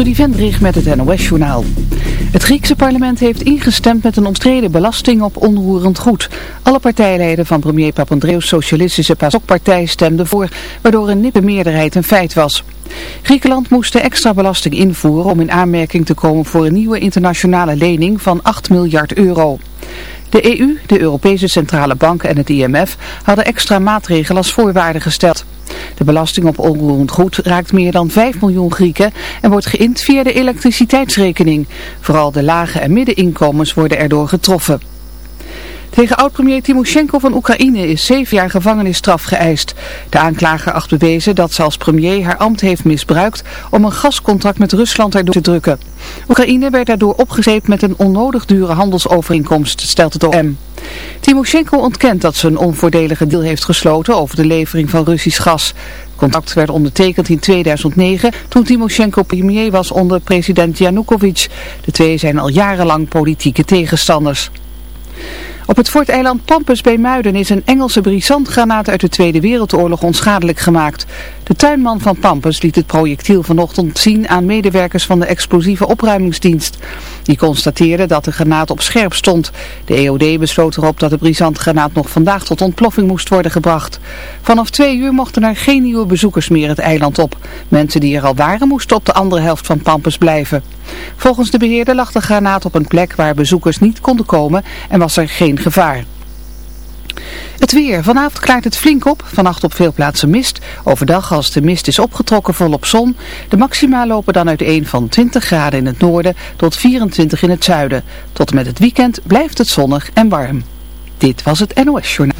Trudy Vendrig met het NOS-journaal. Het Griekse parlement heeft ingestemd met een omstreden belasting op onroerend goed. Alle partijleden van premier Papandreou's socialistische PASOK-partij stemden voor, waardoor een nippe meerderheid een feit was. Griekenland moest de extra belasting invoeren om in aanmerking te komen voor een nieuwe internationale lening van 8 miljard euro. De EU, de Europese Centrale Bank en het IMF hadden extra maatregelen als voorwaarde gesteld. De belasting op onroerend goed raakt meer dan 5 miljoen Grieken en wordt geïnd via de elektriciteitsrekening. Vooral de lage en middeninkomens worden erdoor getroffen. Tegen oud-premier Timoshenko van Oekraïne is zeven jaar gevangenisstraf geëist. De aanklager acht bewezen dat ze als premier haar ambt heeft misbruikt om een gascontract met Rusland erdoor te drukken. Oekraïne werd daardoor opgezeept met een onnodig dure handelsovereenkomst, stelt het OM. Timoshenko ontkent dat ze een onvoordelige deal heeft gesloten over de levering van Russisch gas. Contract werd ondertekend in 2009 toen Timoshenko premier was onder president Yanukovych. De twee zijn al jarenlang politieke tegenstanders. Op het forteiland Pampus bij Muiden is een Engelse brisantgranaat uit de Tweede Wereldoorlog onschadelijk gemaakt. De tuinman van Pampus liet het projectiel vanochtend zien aan medewerkers van de explosieve opruimingsdienst. Die constateerden dat de granaat op scherp stond. De EOD besloot erop dat de brisantgranaat nog vandaag tot ontploffing moest worden gebracht. Vanaf twee uur mochten er geen nieuwe bezoekers meer het eiland op. Mensen die er al waren moesten op de andere helft van Pampus blijven. Volgens de beheerder lag de granaat op een plek waar bezoekers niet konden komen en was er geen gevaar. Het weer. Vanavond klaart het flink op. Vannacht op veel plaatsen mist. Overdag als de mist is opgetrokken volop zon. De maxima lopen dan uiteen van 20 graden in het noorden tot 24 in het zuiden. Tot en met het weekend blijft het zonnig en warm. Dit was het NOS Journaal.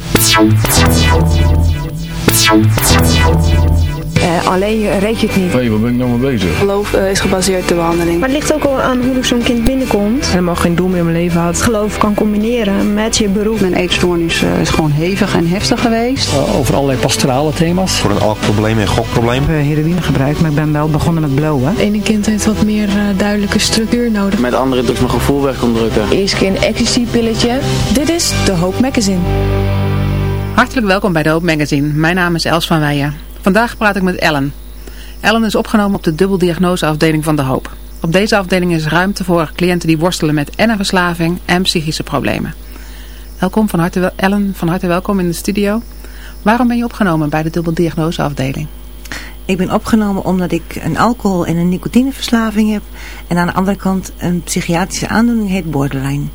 Uh, alleen reed je het niet. Hé, hey, waar ben ik nou mee bezig? Geloof uh, is gebaseerd op de behandeling. Maar het ligt ook al aan hoe zo'n kind binnenkomt. Helemaal geen doel meer in mijn leven had. Geloof kan combineren met je beroep. Mijn eetstoornis uh, is gewoon hevig en heftig geweest. over allerlei pastorale thema's. Voor een alkprobleem en gokprobleem. Ik heb heroïne gebruikt, maar ik ben wel begonnen met blowen. Het ene kind heeft wat meer duidelijke structuur nodig. Met andere drugs mijn gevoel weg kon drukken. Eerst keer een ecstasy-pilletje. Dit is de Hoop Magazine. Hartelijk welkom bij de Hoop Magazine. Mijn naam is Els van Weijen. Vandaag praat ik met Ellen. Ellen is opgenomen op de dubbeldiagnoseafdeling van De Hoop. Op deze afdeling is ruimte voor cliënten die worstelen met en een verslaving en psychische problemen. Welkom van harte, Ellen, van harte welkom in de studio. Waarom ben je opgenomen bij de dubbeldiagnoseafdeling? Ik ben opgenomen omdat ik een alcohol- en een nicotineverslaving heb. En aan de andere kant een psychiatrische aandoening heet borderline.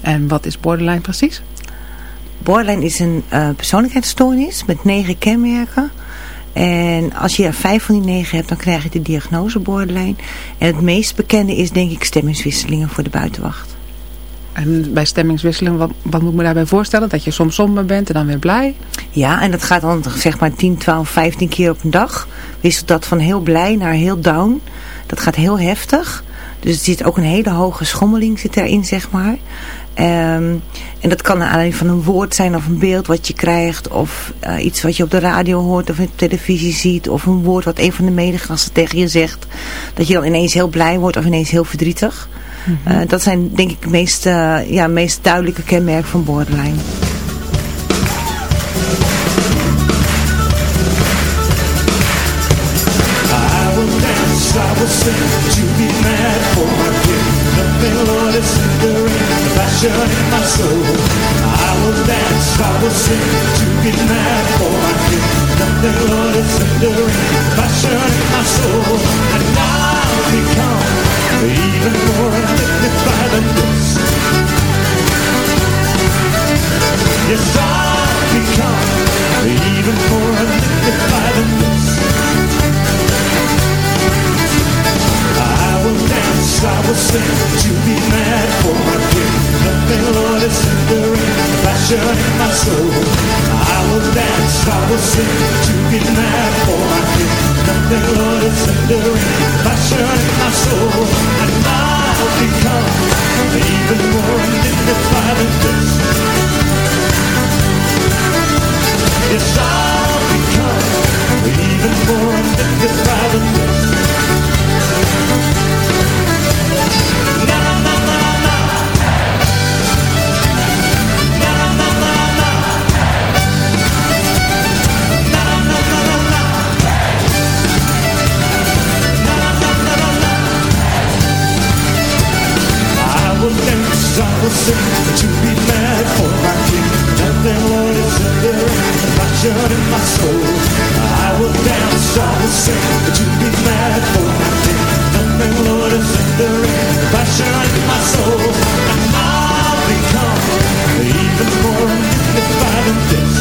En wat is borderline precies? Borderline is een uh, persoonlijkheidsstoornis met negen kenmerken... En als je er vijf van die negen hebt, dan krijg je de diagnose borderline. En het meest bekende is denk ik stemmingswisselingen voor de buitenwacht. En bij stemmingswisselingen, wat, wat moet ik me daarbij voorstellen? Dat je soms somber bent en dan weer blij? Ja, en dat gaat dan zeg maar 10, 12, 15 keer op een dag. Wisselt dat van heel blij naar heel down. Dat gaat heel heftig. Dus er zit ook een hele hoge schommeling zit erin, zeg maar. Um, en dat kan alleen van een woord zijn of een beeld wat je krijgt. Of uh, iets wat je op de radio hoort of op televisie ziet. Of een woord wat een van de medegasten tegen je zegt. Dat je dan ineens heel blij wordt of ineens heel verdrietig. Mm -hmm. uh, dat zijn denk ik de meest, uh, ja, meest duidelijke kenmerken van borderline. I will dance, I will sing to be mad for my king. Nothing, Lord, is hindering the passion in my soul. I will dance, I will sing to be mad for my king. Nothing, Lord, is hindering passion in my soul. And I'll become even more undignified than this. Yes, I'll become even more undignified than this. I will sing to be mad for my king. Nothing, Lord, is hindering the passion in my soul. I will dance, I will sing to be mad for my king. Nothing, Lord, is hindering the passion in my soul. And I'll become even more undignified than this. Yes, I'll become even more undignified than this. Will sing to be mad for my king. Nothing, Lord, is the passion in my soul. I will dance, I will sing to be mad for my king. Nothing, Lord, is the passion in my soul. And I'll become even more dignified than this.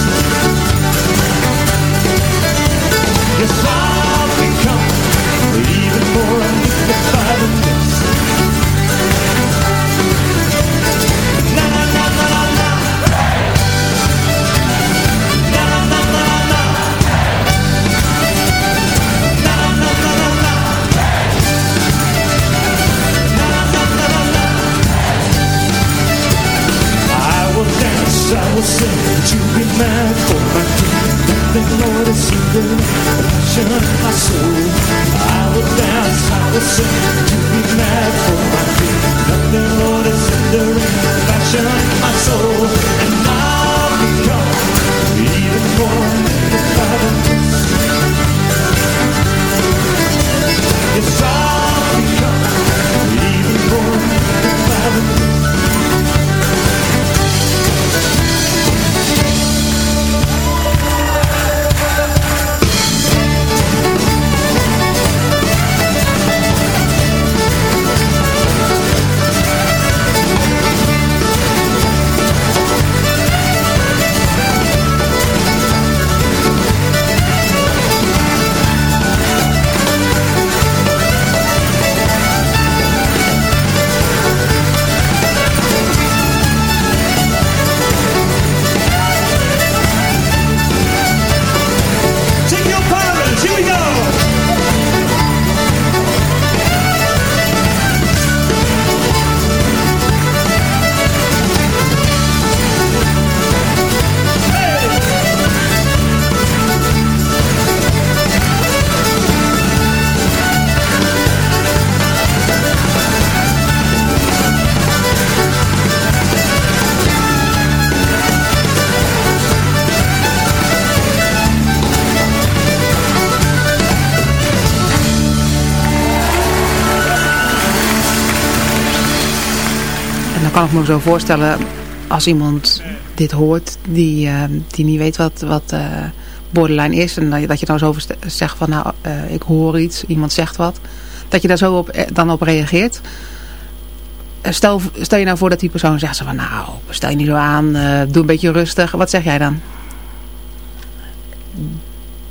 Kan ik me zo voorstellen, als iemand dit hoort, die, eh, die niet weet wat, wat eh, borderline is. En dat je, dan zo zegt van, nou, eh, ik hoor iets, iemand zegt wat. Dat je daar zo op, dan op reageert. Stel, stel je nou voor dat die persoon zegt van, nou, stel je niet zo aan, doe een beetje rustig. Wat zeg jij dan?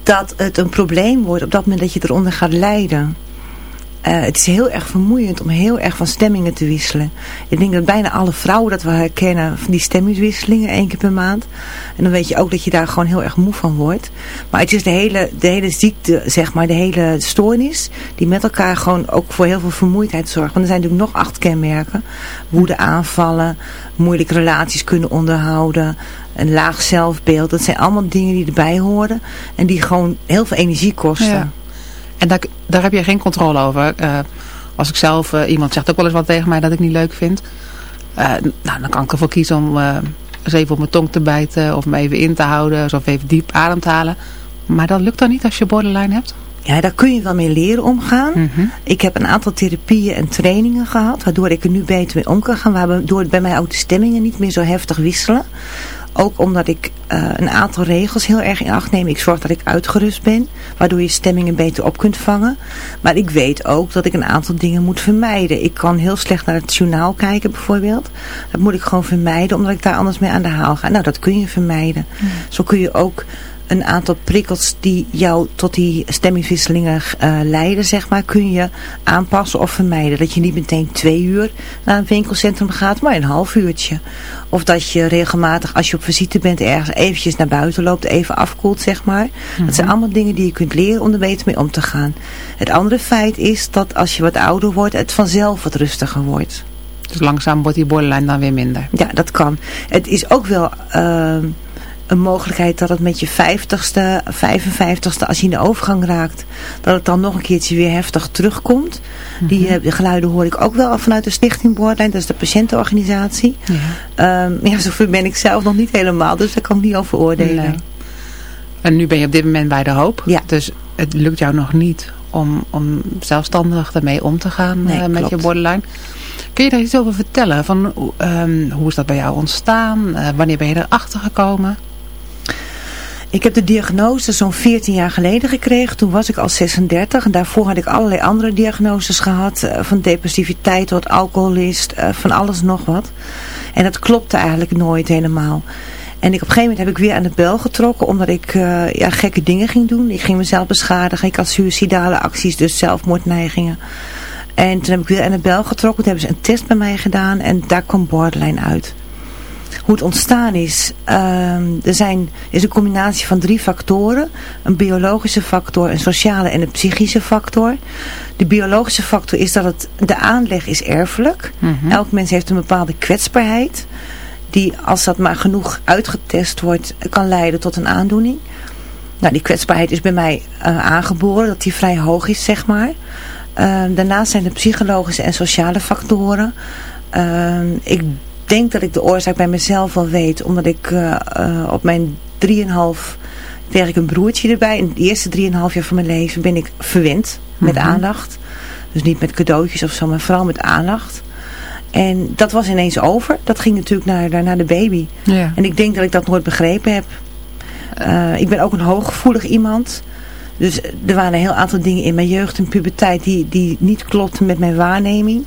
dat het een probleem wordt op dat moment dat je eronder gaat lijden. Eh, het is heel erg vermoeiend om heel erg van stemmingen te wisselen. Ik denk dat bijna alle vrouwen dat we herkennen van die stemmingswisselingen één keer per maand. En dan weet je ook dat je daar gewoon heel erg moe van wordt. Maar het is de hele, de hele ziekte, zeg maar, de hele stoornis die met elkaar gewoon ook voor heel veel vermoeidheid zorgt. Want er zijn natuurlijk nog acht kenmerken. Woede aanvallen, moeilijke relaties kunnen onderhouden, een laag zelfbeeld. Dat zijn allemaal dingen die erbij horen en die gewoon heel veel energie kosten. En daar, daar heb je geen controle over. Eh, als ik zelf, eh, iemand zegt ook wel eens wat tegen mij dat ik niet leuk vind. Eh, nou, dan kan ik ervoor kiezen om eens even op mijn tong te bijten. Of me even in te houden. Of even diep adem te halen. Maar dat lukt dan niet als je borderline hebt? Ja, daar kun je wel mee leren omgaan. Ik heb een aantal therapieën en trainingen gehad, waardoor ik er nu beter mee om kan gaan. Waardoor bij mij ook de stemmingen niet meer zo heftig wisselen. Ook omdat ik eh, een aantal regels heel erg in acht neem. Ik zorg dat ik uitgerust ben, waardoor je stemmingen beter op kunt vangen. Maar ik weet ook dat ik een aantal dingen moet vermijden. Ik kan heel slecht naar het journaal kijken bijvoorbeeld. Dat moet ik gewoon vermijden, omdat ik daar anders mee aan de haal ga. Nou, dat kun je vermijden. Zo kun je ook een aantal prikkels die jou tot die stemmingswisselingen eh, leiden, zeg maar, kun je aanpassen of vermijden. Dat je niet meteen twee uur naar een winkelcentrum gaat, maar een half uurtje. Of dat je regelmatig, als je op visite bent, ergens eventjes naar buiten loopt, even afkoelt, zeg maar. Dat zijn allemaal dingen die je kunt leren om er beter mee om te gaan. Het andere feit is dat als je wat ouder wordt, het vanzelf wat rustiger wordt. Dus langzaam wordt die borderline dan weer minder. Ja, dat kan. Het is ook wel uh, een mogelijkheid dat het met je 50ste, 55ste, als je in de overgang raakt, dat het dan nog een keertje weer heftig terugkomt. Mm -hmm. Die uh, geluiden hoor ik ook wel vanuit de Stichting Borderline, dat is de patiëntenorganisatie. Ja, um, ja zover ben ik zelf nog niet helemaal, dus daar kan ik niet over oordelen. Nee. En nu ben je op dit moment bij de hoop, ja. dus het lukt jou nog niet om, om zelfstandig ermee om te gaan nee, uh, met klopt. je borderline. Kun je daar iets over vertellen? Van, um, hoe is dat bij jou ontstaan? Uh, wanneer ben je erachter gekomen? Ik heb de diagnose zo'n 14 jaar geleden gekregen. Toen was ik al 36. En daarvoor had ik allerlei andere diagnoses gehad. Uh, van depressiviteit tot alcoholist. Uh, van alles nog wat. En dat klopte eigenlijk nooit helemaal. En op een gegeven moment heb ik weer aan de bel getrokken. Omdat ik uh, ja, gekke dingen ging doen. Ik ging mezelf beschadigen. Ik had suïcidale acties. Dus zelfmoordneigingen. En toen heb ik weer aan de bel getrokken. Toen hebben ze een test bij mij gedaan. En daar kwam borderline uit. Hoe het ontstaan is. Uh, er zijn, is een combinatie van drie factoren. Een biologische factor, een sociale en een psychische factor. De biologische factor is dat het, de aanleg is erfelijk. Mm -hmm. Elk mens heeft een bepaalde kwetsbaarheid. Die als dat maar genoeg uitgetest wordt kan leiden tot een aandoening. Nou, die kwetsbaarheid is bij mij uh, aangeboren. Dat die vrij hoog is, zeg maar. Uh, daarnaast zijn er psychologische en sociale factoren. Uh, ik denk dat ik de oorzaak bij mezelf al weet. Omdat ik uh, uh, op mijn 3,5 kreeg ik een broertje erbij. In de eerste 3,5 jaar van mijn leven ben ik verwend met mm -hmm. aandacht. Dus niet met cadeautjes of zo, maar vooral met aandacht. En dat was ineens over. Dat ging natuurlijk naar, naar de baby. Ja. En ik denk dat ik dat nooit begrepen heb. Uh, ik ben ook een hooggevoelig iemand. Dus er waren een heel aantal dingen in mijn jeugd en puberteit die, die niet klopten met mijn waarneming.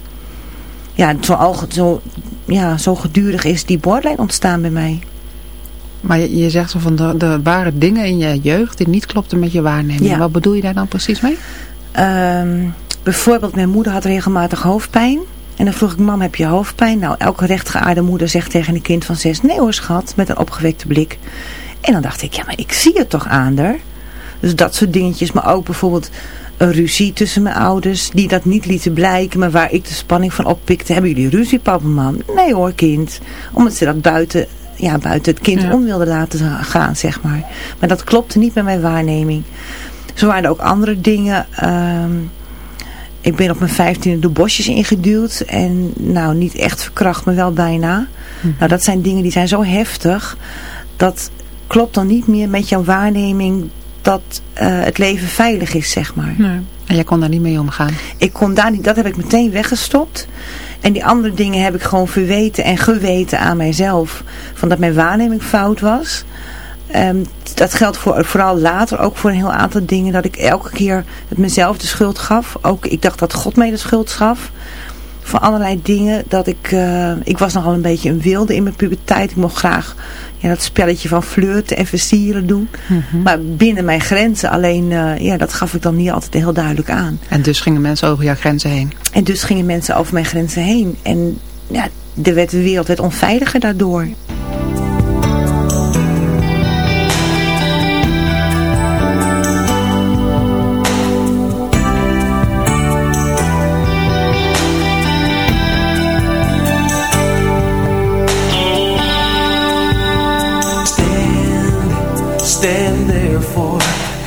Ja, zo, al, zo, ja, zo gedurig is die borderline ontstaan bij mij. Maar je, je zegt zo van de, de ware dingen in je jeugd die niet klopten met je waarneming. Ja. Wat bedoel je daar dan precies mee? Um, bijvoorbeeld mijn moeder had regelmatig hoofdpijn. En dan vroeg ik, mam, heb je hoofdpijn? Nou, elke rechtgeaarde moeder zegt tegen een kind van zes, nee hoor schat, met een opgewekte blik. En dan dacht ik, ja, maar ik zie het toch aan haar. Dus dat soort dingetjes, maar ook bijvoorbeeld een ruzie tussen mijn ouders, die dat niet lieten blijken, maar waar ik de spanning van oppikte. Hebben jullie ruzie, papa mam? Nee hoor, kind. Omdat ze dat buiten, ja, buiten het kind ja. om wilden laten gaan, zeg maar. Maar dat klopte niet met mijn waarneming. Zo waren er ook andere dingen... Um, ik ben op mijn vijftiende de bosjes ingeduwd. En nou, niet echt verkracht, maar wel bijna. Hm. Nou, dat zijn dingen die zijn zo heftig. Dat klopt dan niet meer met jouw waarneming dat uh, het leven veilig is, zeg maar. Nee. En jij kon daar niet mee omgaan? Ik kon daar niet, dat heb ik meteen weggestopt. En die andere dingen heb ik gewoon verweten en geweten aan mijzelf. Van dat mijn waarneming fout was. Um, dat geldt voor, vooral later ook voor een heel aantal dingen. Dat ik elke keer het mezelf de schuld gaf. Ook ik dacht dat God mij de schuld gaf. Voor allerlei dingen. Dat ik, uh, ik was nogal een beetje een wilde in mijn puberteit. Ik mocht graag ja, dat spelletje van flirten en versieren doen. Mm -hmm. Maar binnen mijn grenzen. Alleen uh, ja, dat gaf ik dan niet altijd heel duidelijk aan. En dus gingen mensen over jouw grenzen heen? En dus gingen mensen over mijn grenzen heen. En ja, de, werd, de wereld werd onveiliger daardoor.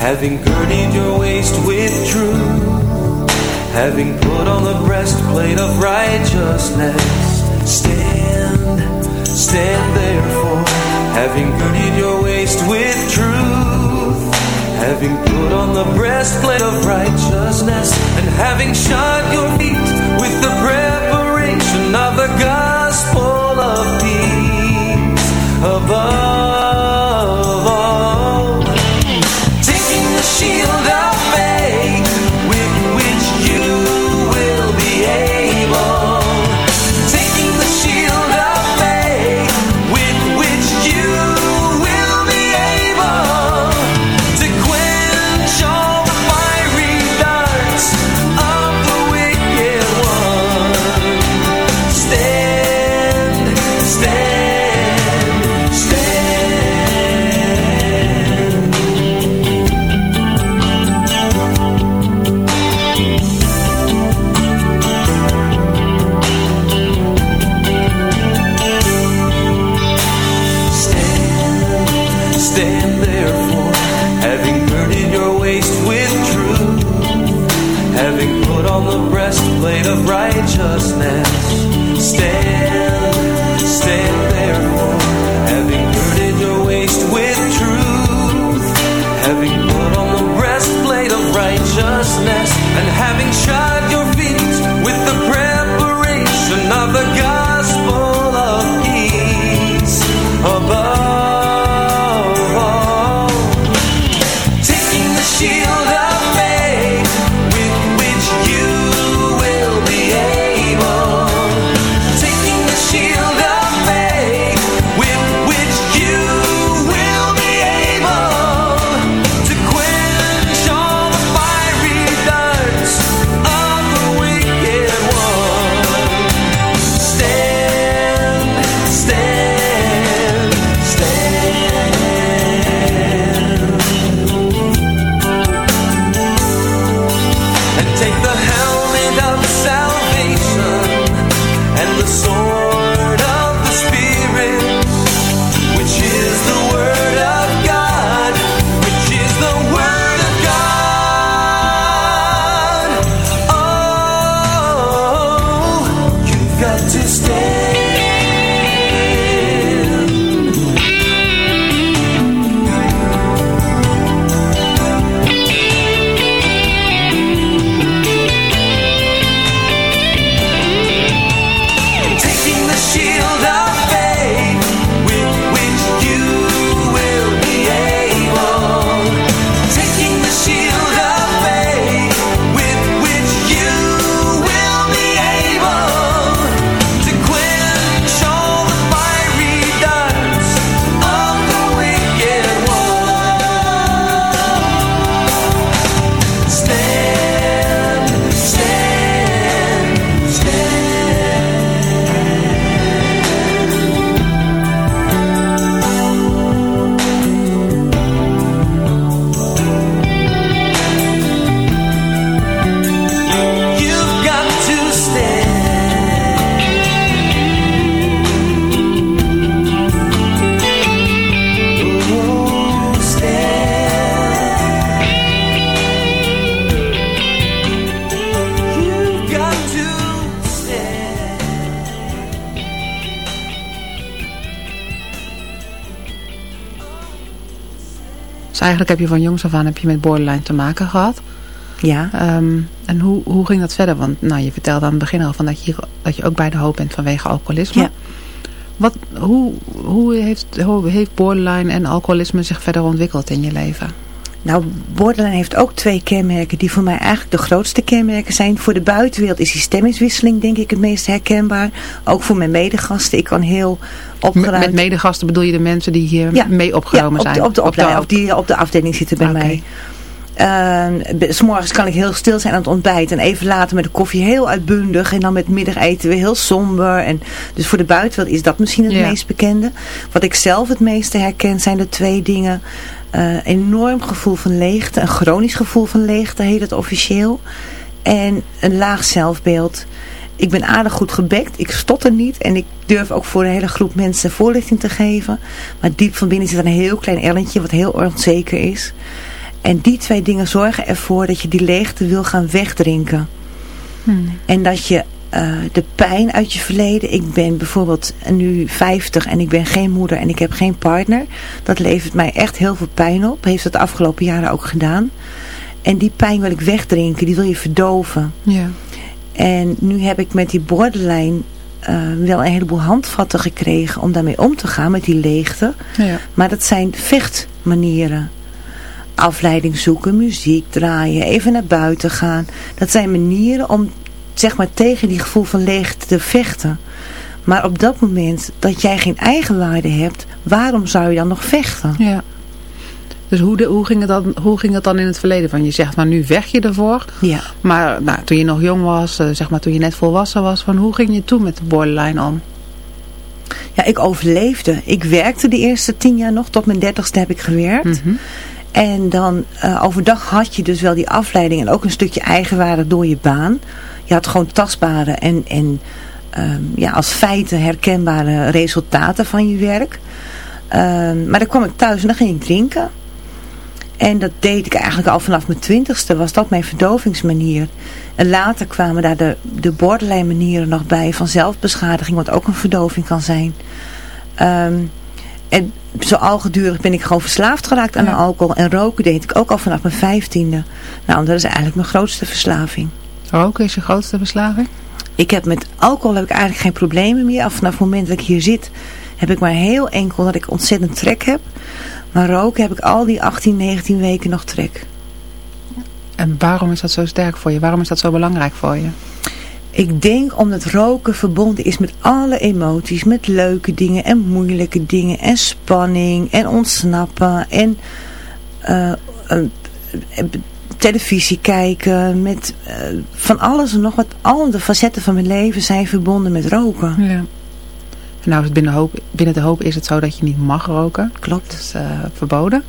Having girded your waist with truth. Having put on the breastplate of righteousness. Stand, stand therefore. Having girded your waist with truth. Having put on the breastplate of righteousness. And having shod your feet with the preparation of the gospel of peace. Above and having shod eigenlijk heb je van jongs af aan heb je met borderline te maken gehad. Ja. Ehm, en hoe, hoe ging dat verder? Want nou, je vertelde aan het begin al van dat, je, dat je ook bij de hoop bent vanwege alcoholisme. Ja. Wat, hoe, hoe, heeft, hoe heeft borderline en alcoholisme zich verder ontwikkeld in je leven? Nou, borderline heeft ook twee kenmerken die voor mij eigenlijk de grootste kenmerken zijn. Voor de buitenwereld is die stemmingswisseling denk ik het meest herkenbaar. Ook voor mijn medegasten. Ik kan heel opgeruimd... Met medegasten bedoel je de mensen die hier Ja. mee opgenomen ja, op zijn? De, op de, Op hoop. of die op de afdeling zitten bij mij. Uh, s morgens kan ik heel stil zijn aan het ontbijt. En even later met de koffie heel uitbundig. En dan met middageten weer heel somber. En dus voor de buitenwereld is dat misschien het Ja. meest bekende. Wat ik zelf het meeste herken zijn de twee dingen. Eh, enorm gevoel van leegte. Een chronisch gevoel van leegte heet het officieel. En een laag zelfbeeld. Ik ben aardig goed gebekt. Ik stotter niet. En ik durf ook voor een hele groep mensen voorlichting te geven. Maar diep van binnen zit een heel klein ellentje wat heel onzeker is. En die twee dingen zorgen ervoor dat je die leegte wil gaan wegdrinken. En dat je eh, de pijn uit je verleden. Ik ben bijvoorbeeld nu 50 en ik ben geen moeder en ik heb geen partner. Dat levert mij echt heel veel pijn op. Heeft het de afgelopen jaren ook gedaan. En die pijn wil ik wegdrinken. Die wil je verdoven. Ja. En nu heb ik met die borderline eh, wel een heleboel handvatten gekregen om daarmee om te gaan met die leegte. Ja. Maar dat zijn vechtmanieren. Afleiding zoeken, muziek draaien, even naar buiten gaan. Dat zijn manieren om zeg maar tegen die gevoel van leegte te vechten. Maar op dat moment dat jij geen eigenwaarde hebt, waarom zou je dan nog vechten? ja. Dus hoe, de, hoe, ging het dan, hoe ging het dan in het verleden? Van je zegt, maar nu vecht je ervoor. Ja. Maar nou, toen je nog jong was, eh, zeg maar toen je net volwassen was, van hoe ging je toen met de borderline om? Ja, ik overleefde. Ik werkte de eerste tien jaar nog, tot mijn dertigste heb ik gewerkt. En dan eh, overdag had je dus wel die afleiding en ook een stukje eigenwaarde door je baan. Je had gewoon tastbare en, en ehm, ja, als feiten herkenbare resultaten van je werk. Ehm, maar dan kwam ik thuis en dan ging ik drinken. En dat deed ik eigenlijk al vanaf mijn twintigste, was dat mijn verdovingsmanier. En later kwamen daar de, de borderline manieren nog bij van zelfbeschadiging, wat ook een verdoving kan zijn. Ehm, en zo al gedurig ben ik gewoon verslaafd geraakt aan Ja. alcohol. En roken deed ik ook al vanaf mijn vijftiende. Nou, dat is eigenlijk mijn grootste verslaving. Roken is je grootste verslaving? Ik heb met alcohol heb ik eigenlijk geen problemen meer. Af vanaf het moment dat ik hier zit, heb ik maar heel enkel dat ik ontzettend trek heb. Maar roken heb ik al die 18, 19 weken nog trek. En waarom is dat zo sterk voor je? Waarom is dat zo belangrijk voor je? Ik denk omdat roken verbonden is met alle emoties. Met leuke dingen en moeilijke dingen. En spanning en ontsnappen. En eh, eh, televisie kijken. Met eh, van alles en nog wat. Al de facetten van mijn leven zijn verbonden met roken. Ja. Nou binnen, hoop, binnen de hoop is het zo dat je niet mag roken. Klopt. Dat is eh, verboden.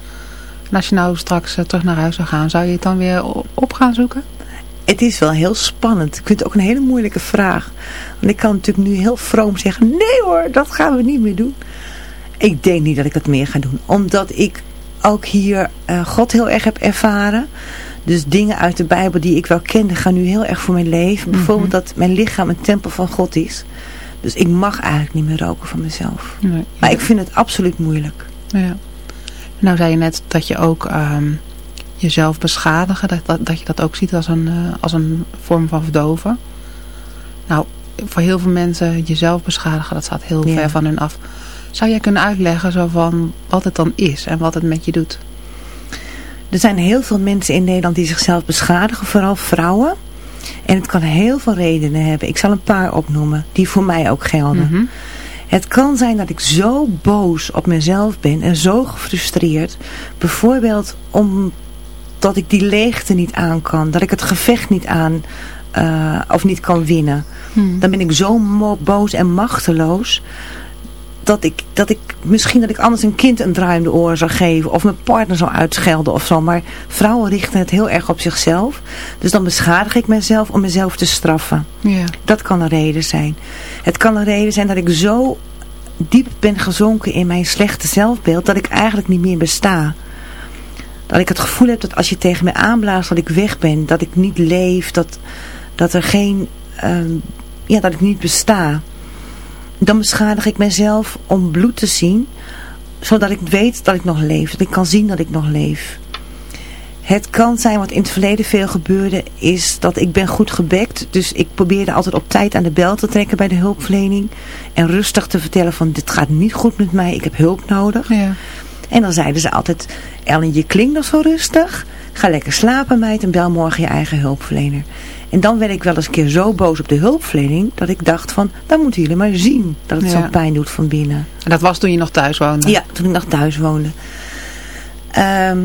En als je nou straks eh, terug naar huis zou gaan, zou je het dan weer op gaan zoeken? Het is wel heel spannend. Ik vind het ook een hele moeilijke vraag. Want ik kan natuurlijk nu heel vroom zeggen. Nee hoor, dat gaan we niet meer doen. Ik denk niet dat ik dat meer ga doen. Omdat ik ook hier God heel erg heb ervaren. Dus dingen uit de Bijbel die ik wel kende gaan nu heel erg voor mijn leven. Bijvoorbeeld dat mijn lichaam een tempel van God is. Dus ik mag eigenlijk niet meer roken van mezelf. Nee. Maar ik vind het absoluut moeilijk. Ja. Nou zei je net dat je ook ehm, jezelf beschadigen, dat, dat, dat je dat ook ziet als een, eh, als een vorm van verdoven. Nou, voor heel veel mensen jezelf beschadigen, dat staat heel Ja. ver van hun af. Zou jij kunnen uitleggen zo van wat het dan is en wat het met je doet? Er zijn heel veel mensen in Nederland die zichzelf beschadigen, vooral vrouwen. En het kan heel veel redenen hebben. Ik zal een paar opnoemen, die voor mij ook gelden. Mhm. Het kan zijn dat ik zo boos op mezelf ben en zo gefrustreerd. Bijvoorbeeld omdat ik die leegte niet aan kan. Dat ik het gevecht niet aan eh, of niet kan winnen. Hmm. Dan ben ik zo boos en machteloos. Dat ik, dat ik misschien dat ik anders een kind een draai om de oren zou geven. Of mijn partner zou uitschelden of zo. Maar vrouwen richten het heel erg op zichzelf. Dus dan beschadig ik mezelf om mezelf te straffen. Ja. Dat kan een reden zijn. Het kan een reden zijn dat ik zo diep ben gezonken in mijn slechte zelfbeeld dat ik eigenlijk niet meer besta. Dat ik het gevoel heb dat als je tegen me aanblaast dat ik weg ben, dat ik niet leef, dat, dat er geen, ehm, ja, dat ik niet besta. Dan beschadig ik mezelf om bloed te zien, zodat ik weet dat ik nog leef. Dat ik kan zien dat ik nog leef. Het kan zijn wat in het verleden veel gebeurde, is dat ik ben goed gebekt. Dus ik probeerde altijd op tijd aan de bel te trekken bij de hulpverlening. En rustig te vertellen van dit gaat niet goed met mij, ik heb hulp nodig. Ja. En dan zeiden ze altijd, Ellen je klinkt nog zo rustig. Ga lekker slapen meid en bel morgen je eigen hulpverlener. En dan werd ik wel eens een keer zo boos op de hulpverlening, dat ik dacht van, dan moeten jullie maar zien dat het Ja. zo pijn doet van binnen. En dat was toen je nog thuis woonde? Ja, toen ik nog thuis woonde. Ehm,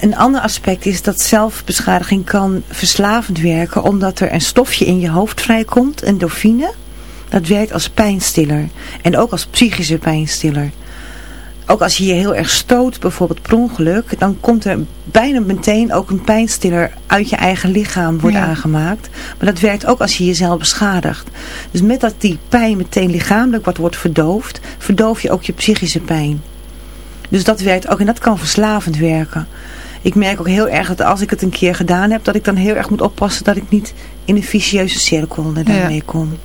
een ander aspect is dat zelfbeschadiging kan verslavend werken, omdat er een stofje in je hoofd vrijkomt, endorfine. Dat werkt als pijnstiller en ook als psychische pijnstiller. Ook als je je heel erg stoot, bijvoorbeeld per ongeluk, dan komt er bijna meteen ook een pijnstiller uit je eigen lichaam wordt Ja. aangemaakt. Maar dat werkt ook als je jezelf beschadigt. Dus met dat die pijn meteen lichamelijk wat wordt verdoofd, verdoof je ook je psychische pijn. Dus dat werkt ook en dat kan verslavend werken. Ik merk ook heel erg dat als ik het een keer gedaan heb, dat ik dan heel erg moet oppassen dat ik niet in een vicieuze cirkel daarmee kom.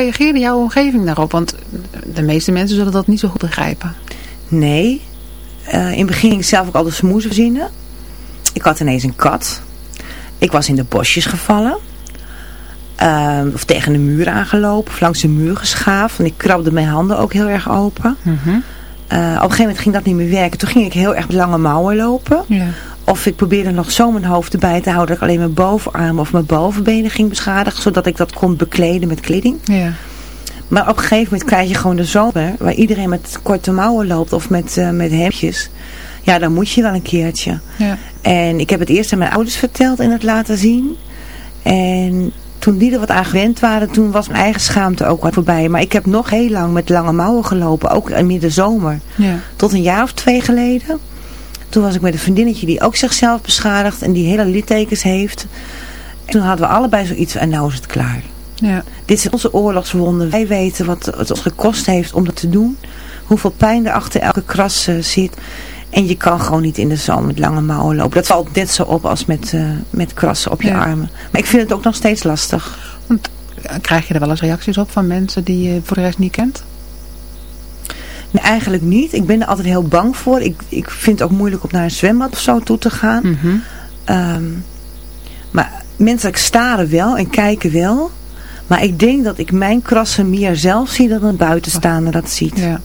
Reageerde jouw omgeving daarop? Want de meeste mensen zullen dat niet zo goed begrijpen. Nee. Eh, in het begin ging ik zelf ook al de smoes verzinnen. Ik had ineens een kat. Ik was in de bosjes gevallen. Ehm, of tegen de muur aangelopen. Of langs de muur geschaafd. En ik krabde mijn handen ook heel erg open. Eh, op een gegeven moment ging dat niet meer werken. Toen ging ik heel erg lange mouwen lopen. Ja. Of ik probeerde nog zo mijn hoofd erbij te houden dat ik alleen mijn bovenarmen of mijn bovenbenen ging beschadigen. Zodat ik dat kon bekleden met kleding. Ja. Maar op een gegeven moment krijg je gewoon de zomer waar iedereen met korte mouwen loopt of met, eh, met hemdjes. Ja, dan moet je wel een keertje. Ja. En ik heb het eerst aan mijn ouders verteld en het laten zien. En toen die er wat aan gewend waren, toen was mijn eigen schaamte ook wat voorbij. Maar ik heb nog heel lang met lange mouwen gelopen, ook in zomer. Ja. Tot een jaar of twee geleden. Toen was ik met een vriendinnetje die ook zichzelf beschadigt en die hele littekens heeft. En toen hadden we allebei zoiets en nou is het klaar. Ja. Dit is onze oorlogswonden. Wij weten wat het ons gekost heeft om dat te doen. Hoeveel pijn er achter elke kras uh, zit. En je kan gewoon niet in de zon met lange mouwen lopen. Dat valt net zo op als met, uh, met krassen op je Ja. armen. Maar ik vind het ook nog steeds lastig. Want, eh, krijg je er wel eens reacties op van mensen die je voor de rest niet kent? Nee, eigenlijk niet. Ik ben er altijd heel bang voor. Ik, ik vind het ook moeilijk om naar een zwembad of zo toe te gaan. Mhm. Ehm, maar mensen staren wel en kijken wel. Maar ik denk dat ik mijn krassen meer zelf zie dan een buitenstaander dat ziet. Ja.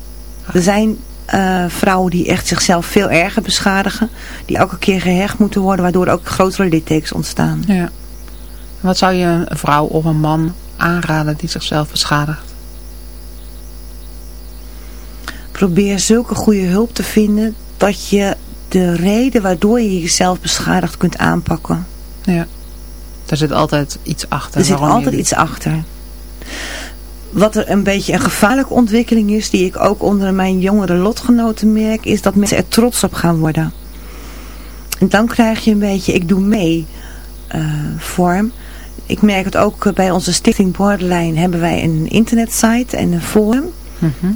Er zijn eh, vrouwen die echt zichzelf veel erger beschadigen. Die elke keer gehecht moeten worden. Waardoor ook grotere littekens ontstaan. ja. Wat zou je een vrouw of een man aanraden die zichzelf beschadigt? Probeer zulke goede hulp te vinden. Dat je de reden waardoor je jezelf beschadigt kunt aanpakken. Ja. Er zit altijd iets achter. Er zit altijd je- iets achter. Wat er een beetje een gevaarlijke ontwikkeling is, die ik ook onder mijn jongere lotgenoten merk, is dat mensen er trots op gaan worden. En dan krijg je een beetje, ik doe mee, eh, vorm. Ik merk het ook eh, bij onze stichting Borderline hebben wij een internetsite en een forum.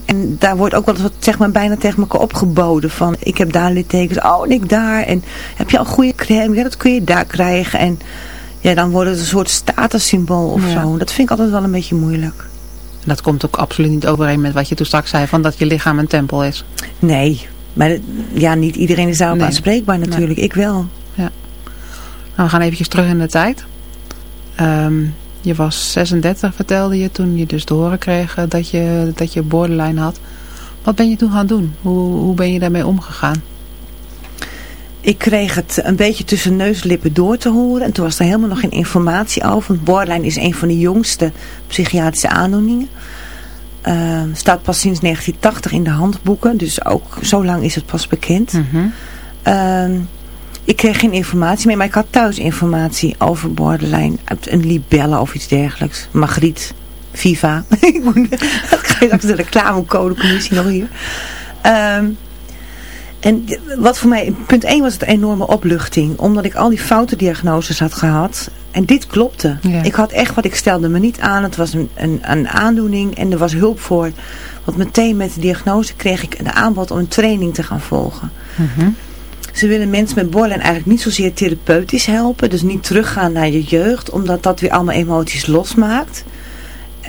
En daar wordt ook wel eens wat, zeg maar, bijna tegen elkaar opgeboden van, ik heb daar littekens, oh en ik daar. En heb je al goede crème, ja dat kun je daar krijgen. En ja, dan wordt het een soort statussymbool of Ja. zo. Dat vind ik altijd wel een beetje moeilijk. Dat komt ook absoluut niet overeen met wat je toen straks zei, van dat je lichaam een tempel is. Nee, maar ja, niet iedereen is daarop Nee. aanspreekbaar natuurlijk. Ik wel. Nou, we gaan eventjes terug in de tijd. Ehm, je was 36, vertelde je, toen je dus te horen kreeg eh, dat je, dat je borderline had. Wat ben je toen gaan doen? Hoe, hoe ben je daarmee omgegaan? Ik kreeg het een beetje tussen neus en lippen door te horen. En toen was er helemaal nog geen informatie over. Want borderline is een van de jongste psychiatrische aandoeningen. Ehm, staat pas sinds 1980 in de handboeken. Dus ook zo lang is het pas bekend. Ehm, ik kreeg geen informatie meer, maar ik had thuis informatie over borderline. Uit Een libelle of iets dergelijks. Margriet, Viva. Ik moet- Dat krijg je de reclamecodecommissie nog hier. Ehm, en wat voor mij, punt 1 was het enorme opluchting. Omdat ik al die foute diagnoses had gehad. En dit klopte. Ja. Ik had echt wat, ik stelde me niet aan. Het was een, een, een aandoening en er was hulp voor. Want meteen met de diagnose kreeg ik een aanbod om een training te gaan volgen. Mhm. Ze willen mensen met borderline eigenlijk niet zozeer therapeutisch helpen. Dus niet teruggaan naar je jeugd. Omdat dat weer allemaal emoties losmaakt.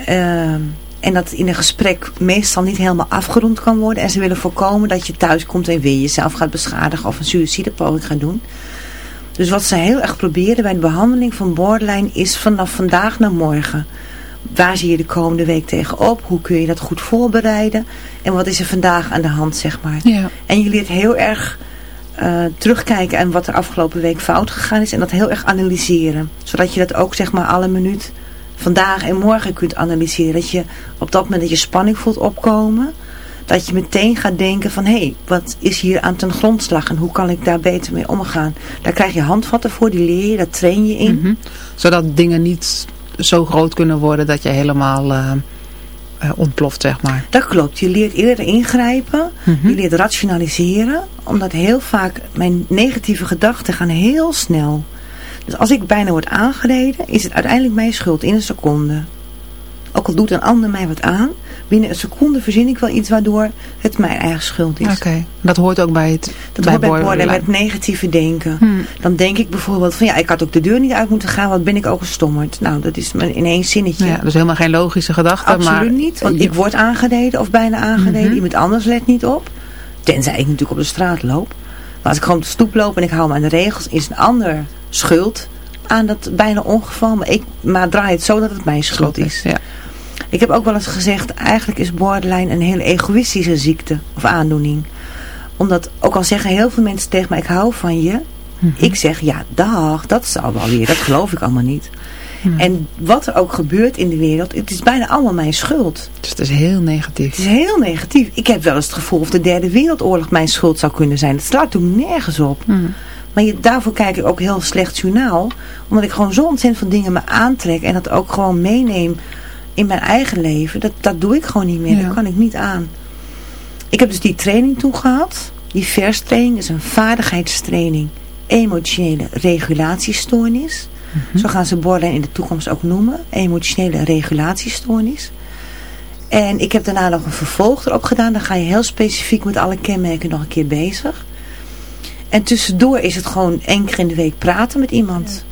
Ehm, en dat in een gesprek meestal niet helemaal afgerond kan worden. En ze willen voorkomen dat je thuis komt en weer jezelf gaat beschadigen. Of een suïcidepoging gaat doen. Dus wat ze heel erg proberen bij de behandeling van borderline is vanaf vandaag naar morgen. Waar zie je de komende week tegenop? Hoe kun je dat goed voorbereiden? En wat is er vandaag aan de hand, zeg maar. Ja. En je leert heel erg eh, terugkijken aan wat er afgelopen week fout gegaan is. En dat heel erg analyseren. Zodat je dat ook zeg maar alle minuut vandaag en morgen kunt analyseren. Dat je op dat moment dat je spanning voelt opkomen. Dat je meteen gaat denken van hé, hey, wat is hier aan ten grondslag en hoe kan ik daar beter mee omgaan. Daar krijg je handvatten voor, die leer je, daar train je in. Mhm. Zodat dingen niet zo groot kunnen worden dat je helemaal eh, ontploft, zeg maar. Dat klopt. Je leert eerder ingrijpen. Mhm. Je leert rationaliseren. Omdat heel vaak mijn negatieve gedachten gaan heel snel. Dus als ik bijna word aangereden, is het uiteindelijk mijn schuld in een seconde. Ook al doet een ander mij wat aan, binnen een seconde verzin ik wel iets waardoor het mijn eigen schuld is. Oké, dat hoort ook bij het Dat hoort bij borderline, borderline. met negatieve denken. Hmm. Dan denk ik bijvoorbeeld van ja, ik had ook de deur niet uit moeten gaan, wat ben ik ook gestommerd. Nou, dat is in één zinnetje. Ja, dus helemaal geen logische gedachte. Absoluut maar niet, want ik word aangereden of bijna aangereden. Mhm. Iemand anders let niet op. Tenzij ik natuurlijk op de straat loop. Maar als ik gewoon op de stoep loop en ik hou me aan de regels, is een ander schuld aan dat bijna ongeval. Maar ik maar draai het zo dat het mijn schuld is. Ja. Ik heb ook wel eens gezegd, eigenlijk is borderline een hele egoïstische ziekte of aandoening. Omdat, ook al zeggen heel veel mensen tegen mij, ik hou van je. Mhm. Ik zeg, ja dag, dat zal wel weer, dat geloof ik allemaal niet. Mhm. En wat er ook gebeurt in de wereld, het is bijna allemaal mijn schuld. Dus het is heel negatief. Het is heel negatief. Ik heb wel eens het gevoel of de derde wereldoorlog mijn schuld zou kunnen zijn. Het slaat toen nergens op. Mhm. Maar je, daarvoor kijk ik ook heel slecht journaal. Omdat ik gewoon zo ontzettend veel dingen me aantrek. En dat ook gewoon meeneem in mijn eigen leven. Dat, dat doe ik gewoon niet meer. Dat kan ik niet aan. Ik heb dus die training toen gehad. Die verstraining is een vaardigheidstraining. Emotionele regulatiestoornis. Mhm. Zo gaan ze borderline in de toekomst ook noemen. Emotionele regulatiestoornis. En ik heb daarna nog een vervolg erop gedaan. Dan ga je heel specifiek met alle kenmerken nog een keer bezig. En tussendoor is het gewoon één keer in de week praten met iemand.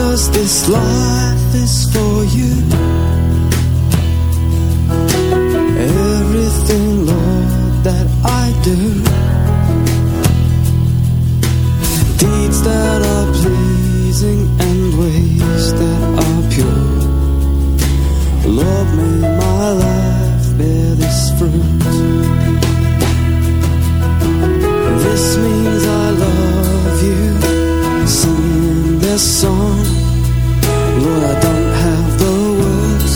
Jesus, this life is for you. Everything, Lord, that I do. Deeds that are pleasing and ways that are pure. Lord, may this song. Lord, I don't have the words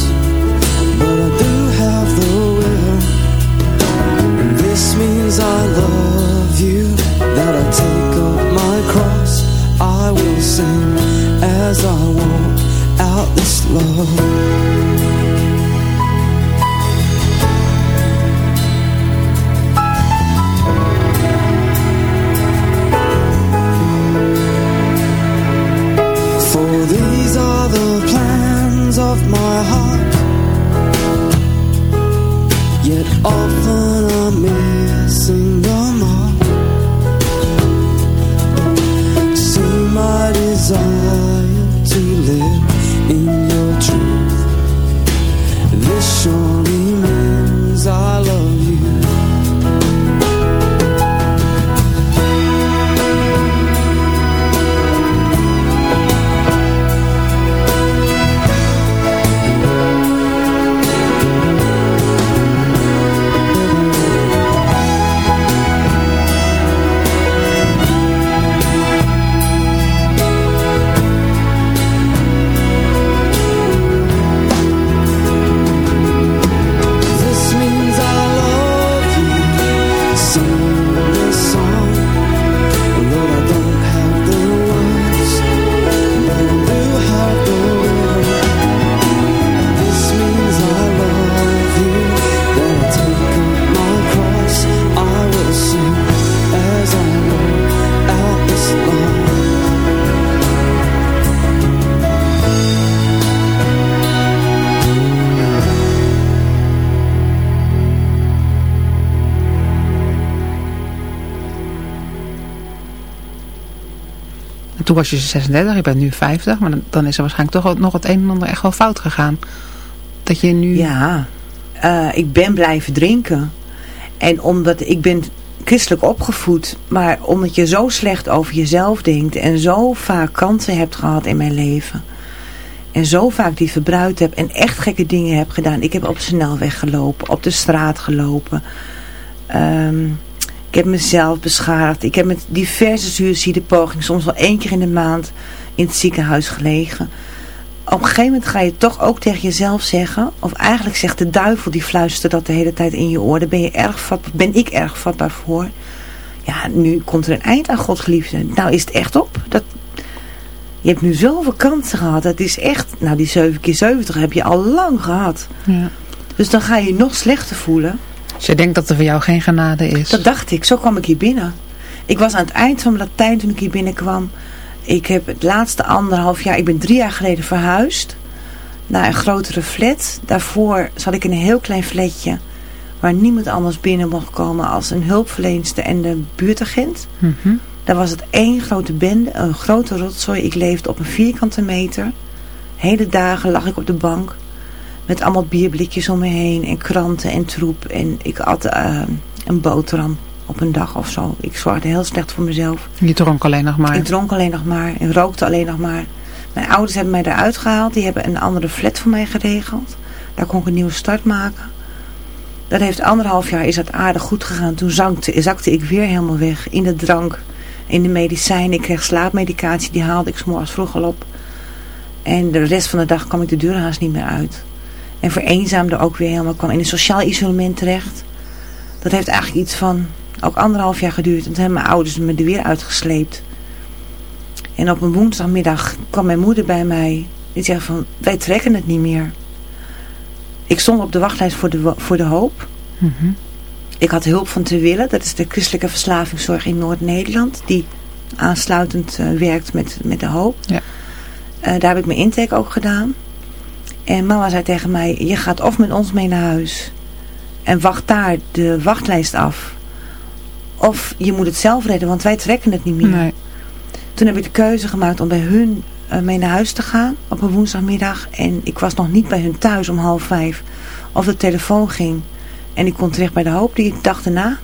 But I do have the will. And this means I love you That I take up my cross. I will sing as I walk out this love was je 36, je bent nu 50, maar dan, is er waarschijnlijk toch nog het een en ander echt wel fout gegaan. Dat je nu... Ja, eh, ik ben blijven drinken. En omdat ik ben christelijk opgevoed, maar omdat je zo slecht over jezelf denkt en zo vaak kansen hebt gehad in mijn leven. En zo vaak die verbruikt heb en echt gekke dingen heb gedaan. Ik heb op de snelweg gelopen, op de straat gelopen. Ehm, ik heb mezelf beschadigd. Ik heb met diverse suïcidepogingen, soms wel één keer in de maand, in het ziekenhuis gelegen. Op een gegeven moment ga je toch ook tegen jezelf zeggen, of eigenlijk zegt de duivel, die fluistert dat de hele tijd in je oor. Daar ben, je erg vat, ben ik erg vatbaar voor. Ja, nu komt er een eind aan Gods liefde. Nou is het echt op. Dat, je hebt nu zoveel kansen gehad. Dat is echt, nou die 7 keer 70 heb je al lang gehad. Ja. Dus dan ga je je nog slechter voelen. Dus je denkt dat er voor jou geen genade is. Dat dacht ik. Zo kwam ik hier binnen. Ik was aan het eind van mijn Latijn toen ik hier binnenkwam. Ik heb het laatste anderhalf jaar, ik ben drie jaar geleden verhuisd. Naar een grotere flat. Daarvoor zat ik in een heel klein flatje. waar niemand anders binnen mocht komen als een hulpverlenster en de buurtagent. Mhm. Daar was het één grote bende, een grote rotzooi. Ik leefde op een vierkante meter. Hele dagen lag ik op de bank. Met allemaal bierblikjes om me heen. En kranten en troep. En ik at eh, een boterham op een dag of zo. Ik zorgde heel slecht voor mezelf. Je dronk alleen nog maar. Ik dronk alleen nog maar. En rookte alleen nog maar. Mijn ouders hebben mij eruit gehaald. Die hebben een andere flat voor mij geregeld. Daar kon ik een nieuwe start maken. Dat heeft anderhalf jaar is dat aardig goed gegaan. Toen zakte, zakte ik weer helemaal weg. In de drank. In de medicijnen. Ik kreeg slaapmedicatie. Die haalde ik s'morgens vroeg al op. En de rest van de dag kwam ik de deur haast niet meer uit. En vereenzaamde ook weer helemaal. Kwam in een sociaal isolement terecht. Dat heeft eigenlijk iets van ook anderhalf jaar geduurd. En toen hebben mijn ouders me er weer uitgesleept. En op een woensdagmiddag kwam mijn moeder bij mij. Die zei van, wij trekken het niet meer. Ik stond op de wachtlijst voor de, voor de hoop. Mhm. Ik had hulp van Te Willen. Dat is de christelijke verslavingszorg in Noord-Nederland. Die aansluitend uh, werkt met, met de hoop. Ja. Uh, daar heb ik mijn intake ook gedaan. En mama zei tegen mij, je gaat of met ons mee naar huis. En wacht daar de wachtlijst af. Of je moet het zelf redden, want wij trekken het niet meer. Nee. Toen heb ik de keuze gemaakt om bij hun uh, mee naar huis te gaan op een woensdagmiddag. En ik was nog niet bij hun thuis om half vijf. Of de telefoon ging. En ik kon terecht bij de hoop die dag erna.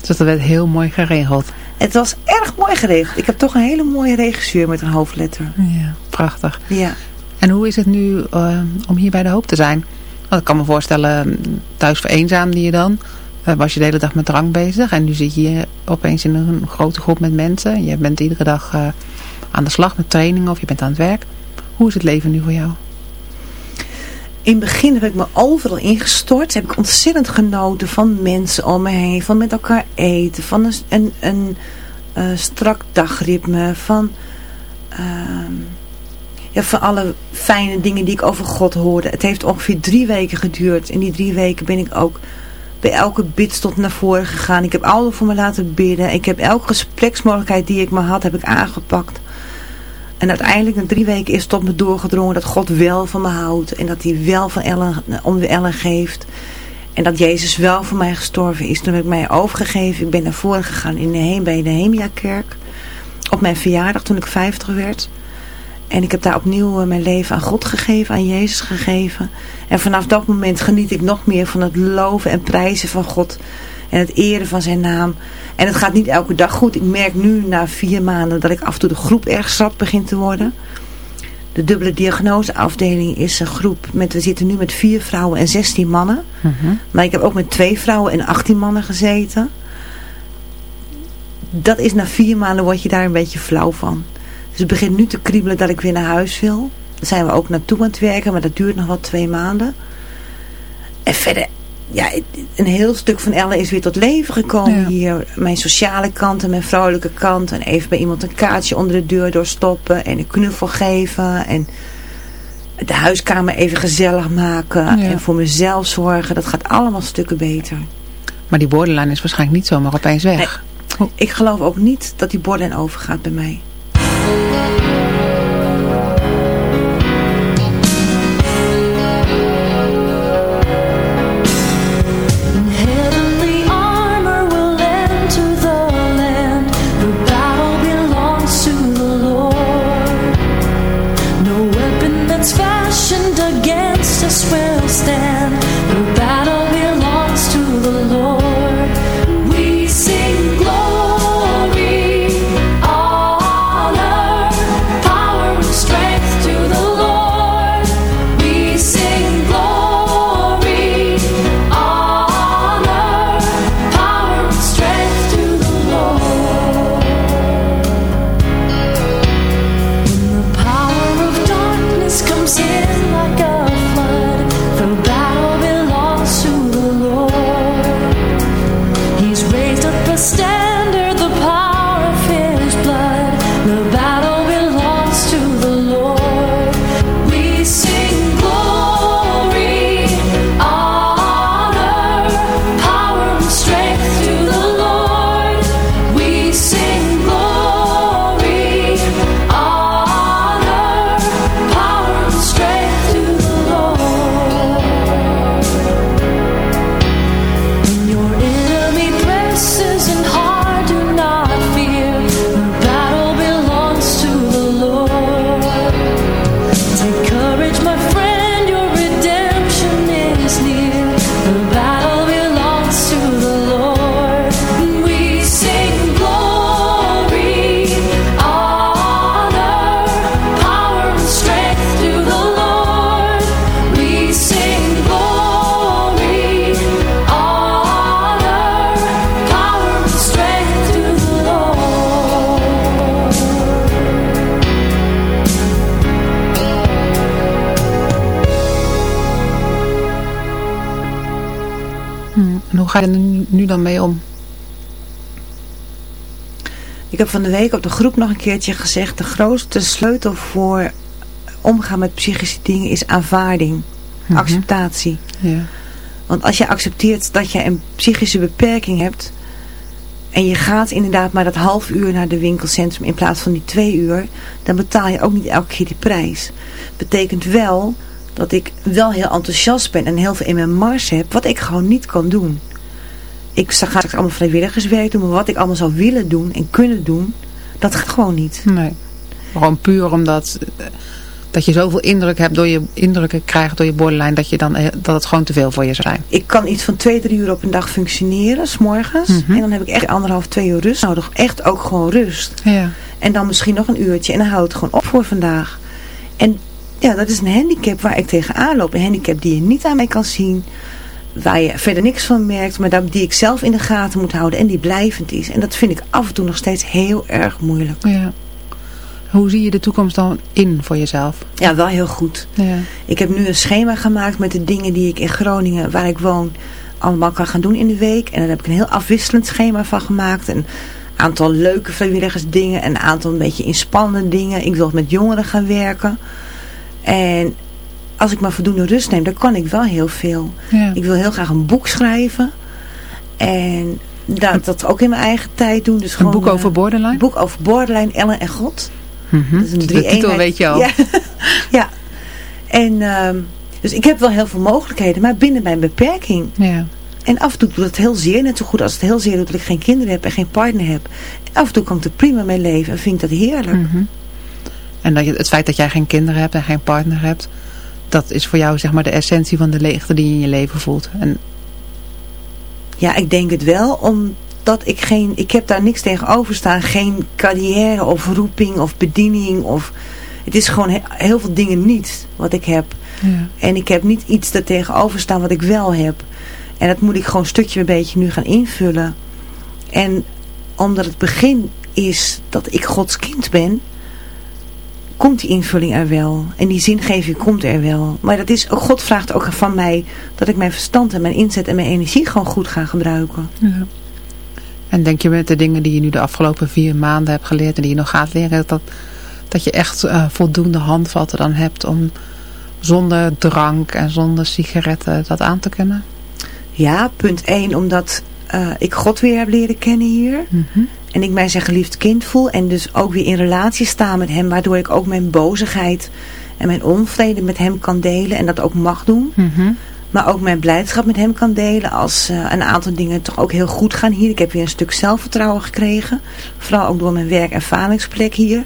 Dus dat werd heel mooi geregeld. Het was erg mooi geregeld. Ik heb toch een hele mooie regisseur met een hoofdletter. Ja, prachtig. Ja. En hoe is het nu uh, om hier bij de hoop te zijn? Want ik kan me voorstellen, thuis vereenzaamde je dan. Uh, was je de hele dag met drank bezig. En nu zit je opeens in een grote groep met mensen. Je bent iedere dag uh, aan de slag met trainingen of je bent aan het werk. Hoe is het leven nu voor jou? In het begin heb ik me overal ingestort. Heb ik ontzettend genoten van mensen om me heen. Van met elkaar eten. Van een, een, strak dagritme. Van, uh, ja, van alle fijne dingen die ik over God hoorde. Het heeft ongeveer drie weken geduurd. In die drie weken ben ik ook bij elke bidstond naar voren gegaan. Ik heb altijd voor me laten bidden. Ik heb elke gespreksmogelijkheid die ik maar had, heb ik aangepakt. En uiteindelijk na drie weken is tot me doorgedrongen dat God wel van me houdt. En dat hij wel van Ellen, om de Ellen geeft. En dat Jezus wel voor mij gestorven is. Toen heb ik mij overgegeven. Ik ben naar voren gegaan in de, bij de Hemia-kerk. Op mijn verjaardag toen ik 50 werd. En ik heb daar opnieuw mijn leven aan God gegeven, aan Jezus gegeven. En vanaf dat moment geniet ik nog meer van het loven en prijzen van God. En het eren van zijn naam. En het gaat niet elke dag goed. Ik merk nu na vier maanden dat ik af en toe de groep erg zat begint te worden. De dubbele diagnoseafdeling is een groep. Met, we zitten nu met vier vrouwen en 16 mannen. Uh -huh. Maar ik heb ook met twee vrouwen en 18 mannen gezeten. Dat is na vier maanden word je daar een beetje flauw van. Dus het begint nu te kriebelen dat ik weer naar huis wil. Daar zijn we ook naartoe aan het werken, maar dat duurt nog wel twee maanden. En verder, ja, een heel stuk van Ellen is weer tot leven gekomen Ja. hier. Mijn sociale kant en mijn vrouwelijke kant. En even bij iemand een kaartje onder de deur doorstoppen. En een knuffel geven. En de huiskamer even gezellig maken. Ja. En voor mezelf zorgen. Dat gaat allemaal stukken beter. Maar die borderline is waarschijnlijk niet zomaar opeens weg. Ik geloof ook niet dat die borderline overgaat bij mij. Thank you. En hoe ga je er nu, nu dan mee om? Ik heb van de week op de groep nog een keertje gezegd... de grootste sleutel voor omgaan met psychische dingen is aanvaarding. Mhm. Acceptatie. Ja. Want als je accepteert dat je een psychische beperking hebt... en je gaat inderdaad maar dat half uur naar de winkelcentrum in plaats van die twee uur... dan betaal je ook niet elke keer die prijs. Betekent wel dat ik wel heel enthousiast ben en heel veel in mijn mars heb... wat ik gewoon niet kan doen. Ik ga straks allemaal vrijwilligerswerk doen... maar wat ik allemaal zou willen doen en kunnen doen... dat gaat gewoon niet. Nee. Gewoon puur omdat eh, dat je zoveel indruk hebt door je indrukken krijgt door je borderline dat, je dan, eh, dat het gewoon te veel voor je zijn. Ik kan iets van twee, drie uur op een dag functioneren, s'morgens. Mhm. En dan heb ik echt anderhalf, twee uur rust nodig. Echt ook gewoon rust. Ja. En dan misschien nog een uurtje en dan houdt het gewoon op voor vandaag. En ja, dat is een handicap waar ik tegenaan loop. Een handicap die je niet aan mij kan zien. Waar je verder niks van merkt, maar dat- die ik zelf in de gaten moet houden en die blijvend is. En dat vind ik af en toe nog steeds heel erg moeilijk. ja. Hoe zie je de toekomst dan in voor jezelf? Ja, wel heel goed. Ja. Ik heb nu een schema gemaakt met de dingen die ik in Groningen, waar ik woon, allemaal kan gaan doen in de week. En daar heb ik een heel afwisselend schema van gemaakt. Een aantal leuke vrijwilligersdingen, een aantal een beetje inspannende dingen. Ik wil met jongeren gaan werken. En als ik maar voldoende rust neem, dan kan ik wel heel veel. Ja. Ik wil heel graag een boek schrijven. En dat, dat ook in mijn eigen tijd doen. Dus Een gewoon, boek over eh, borderline? Een boek over borderline, Ellen en God. Mhm. Dat is een de drie titel weet je al. Ja. ja. En ehm, dus ik heb wel heel veel mogelijkheden, maar binnen mijn beperking. Ja. En af en toe doet het heel zeer, net zo goed als het heel zeer doet dat ik geen kinderen heb en geen partner heb. Af en toe kan ik er prima mee leven en vind ik dat heerlijk. Mhm. En dat je, het feit dat jij geen kinderen hebt en geen partner hebt, dat is voor jou zeg maar de essentie van de leegte die je in je leven voelt. En Ja, ik denk het wel, omdat ik geen, ik heb daar niks tegenover staan. Geen carrière of roeping of bediening of, het is gewoon he- heel veel dingen niet wat ik heb. ja. En ik heb niet iets er tegenover staan wat ik wel heb. En dat moet ik gewoon stukje bij beetje nu gaan invullen. En omdat het begin is dat ik Gods kind ben, komt die invulling er wel. En die zingeving komt er wel. Maar dat is, God vraagt ook van mij dat ik mijn verstand en mijn inzet en mijn energie gewoon goed ga gebruiken. Ja. En denk je met de dingen die je nu de afgelopen vier maanden hebt geleerd en die je nog gaat leren, dat, dat je echt eh, voldoende handvatten dan hebt om zonder drank en zonder sigaretten dat aan te kunnen? Ja, punt 1, omdat eh, ik God weer heb leren kennen hier. En ik mij zijn geliefd kind voel. En dus ook weer in relatie sta met hem. Waardoor ik ook mijn bozigheid en mijn onvrede met hem kan delen. En dat ook mag doen. Mhm. Maar ook mijn blijdschap met hem kan delen. Als eh, een aantal dingen toch ook heel goed gaan hier. Ik heb weer een stuk zelfvertrouwen gekregen. Vooral ook door mijn werk- en ervaringsplek hier.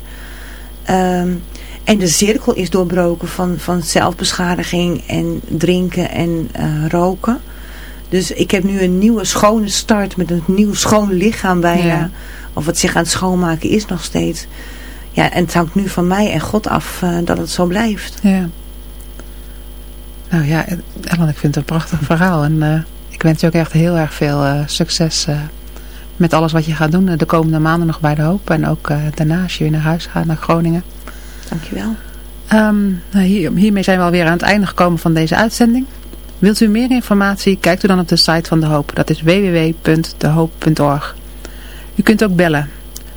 Ehm, en de cirkel is doorbroken van, van zelfbeschadiging en drinken en eh, roken. Dus ik heb nu een nieuwe schone start met een nieuw schoon lichaam bijna. Ja. Of wat zich aan het schoonmaken is nog steeds. Ja, en het hangt nu van mij en God af eh, dat het zo blijft. Ja. Nou ja, Ellen, ik vind het een prachtig verhaal. En eh, ik wens je ook echt heel erg veel eh, succes eh, met alles wat je gaat doen. eh, de komende maanden nog bij de hoop. En ook eh, daarna als je weer naar huis gaat, naar Groningen. Dankjewel. Nou, hier, hiermee zijn we alweer aan het einde gekomen van deze uitzending. Wilt u meer informatie? Kijkt u dan op de site van De Hoop. Dat is www.dehoop.org. U kunt ook bellen.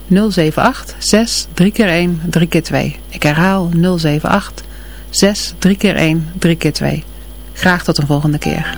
078 6 3 keer 1 3 keer 2. Ik herhaal 078 6 3 keer 1 3 keer 2. Graag tot een volgende keer.